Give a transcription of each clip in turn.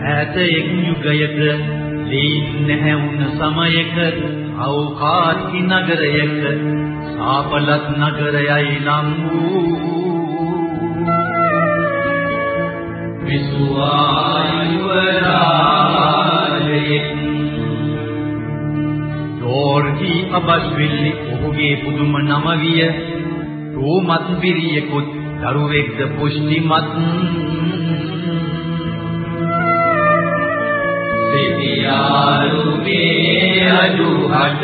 හැතෙක් යුගයක lean නැහැ වුණ සමයක අවකාශි නගරයක සාපලත් නගරයයි නම් වූ විසුවායුවරාජයේ ජෝර්ජි අබස්විල්ලි ඔහුගේ පුදුම නම විය. රෝමත් බිරියෙකුත් දරුවෙක්ද පුෂ්ටිමත්. සිටියාරුගේ අදුහට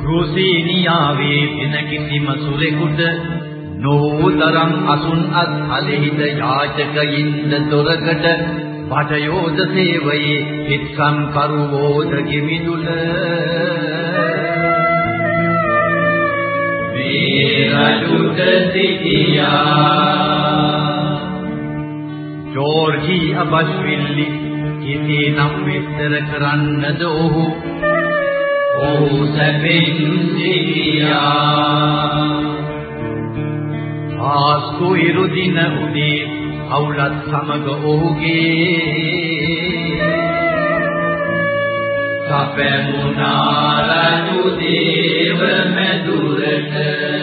ක්‍රෝසීනියාවේ වෙන කිසිම සුරෙකුට නෝතරම් අසුන් අත් හලෙහිද යාචකයින්ද දොරකට පටයෝද සේවයේ පිත්සම් කරුවෝද කිමිදුල මේ රජුට සිටියා ජෝර්ජි අබස්විල්ලි කිසිනම් විස්තර කරන්නද ඔහු ඔහු සැපෙන් සිටියා ආස්තු ඉරුදින උදේ අවුලත් සමග ඔහුගේ සැපමුණා රජු දේව මැදුරට